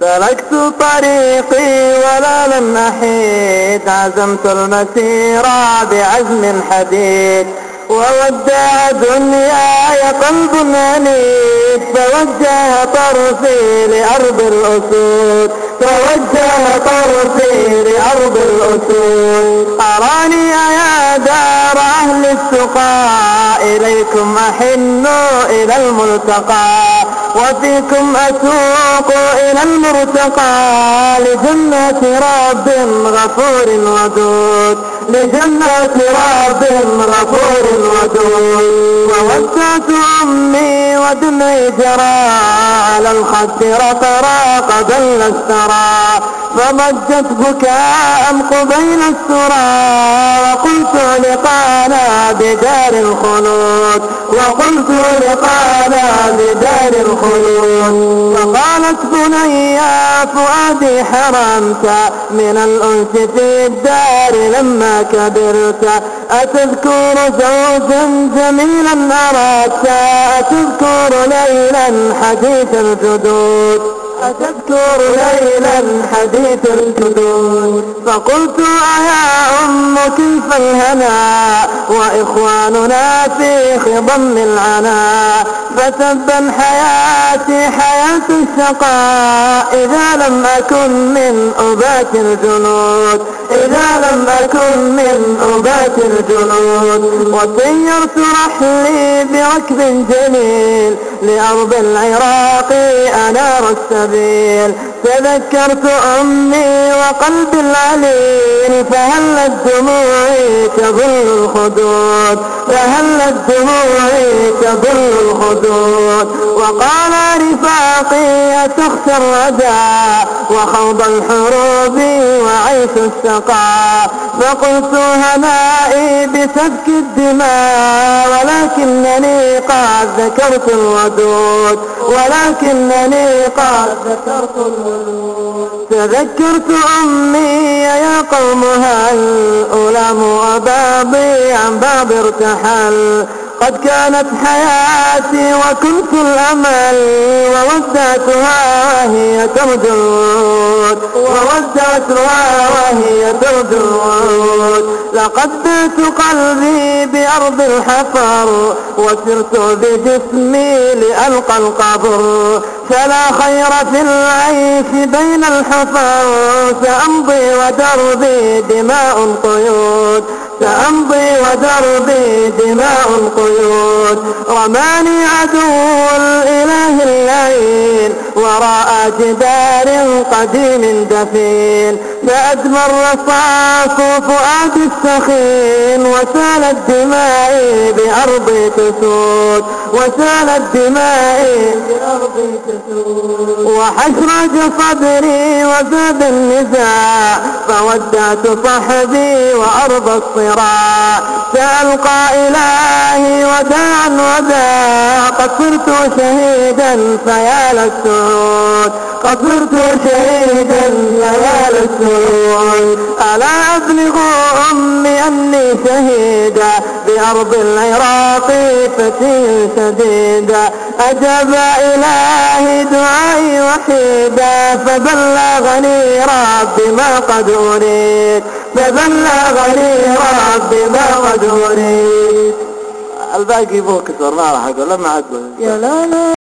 سلكت طريقي ولا لن أحيد. عزمت المسير بعزم حديد. وودع دنياي قلب أنيب فوجه طرفي لأرض الأسود. توجه طرفي لأرض الأسود. أراني يا دار أهل السقاء إليكم أحن إلى الملتقى وفيكم أسوق إلى المرتقى لجنة رب غفور ودود لجنة رب غفور ودود. ووسعت أمي ودمعي جرى على الخد رقرا قد السرى فضجت بكاء قبيل السرى وقلت لقانا بدار الخلود وقلت لقانا بدار الخلود فقالت بنيا فؤادي حرمت من الأنس في الدار لما كبرت أتذكر زوجا جميلا أراك أتذكر ليلا حديث الجدود. أتذكر ليلا حديث الجدود. فقلت أيا أم كيف الهنا؟ وإخواننا في خضم العنا. فتبا حياتي حياة الشقاء إذا لم أكن من أبات الجنود. إذا لم أكن من أبات الجنود وسيرت رحلي بركب جميل لأرض العراق أنار السبيل. تذكرت أمي وقلب العليل فهلت دموعي تظل الخدود؟ فهلت دموعي تظل الخدود؟ وقال رفاقي أتخشى الردى؟ وخوض الحروب وعيش السقى فقلت هنائي بسفك الدماء ولكنني قد ذكرت الودود ولكنني قد ذكرت الودود تذكرت أمي يا قوم هل ألام أبابي عن باب ارتحل. قد كانت حياتي وكنت الأمل وودعتها وهي ترجو وودعتها وهي ترجو لقد بيت قلبي بأرض الحفر وسرت بجسمي لألقى القبر فلا خير في العيش بين الحفر سأمضي ودربي دماء قيود سأمضي ودربي دماء قيود. رماني عدو الإله الليل وراء جدار قديم دفين فأدمى الرصاص فؤاد السخين وسالت دمائي بأرضي تسود وسالت دمائي بأرضي تسود. وحشرج صدري وزاد النزاع فودعت صحبي وأرض الصراع. سألقى إلهي وداعا وداع قد صرت شهيدا فيا للسعود قد صرت شهيدا للسعود ألا أبلغ أمي أني شهيدا بأرض العراق فتي شديدا أجاب إلهي دعائي وحيدا فبلغني ربي ما قد أريد. فبلغني ربي ما قد أريد. الباقي بوكس ما راح أقول لما عاد يا لا لا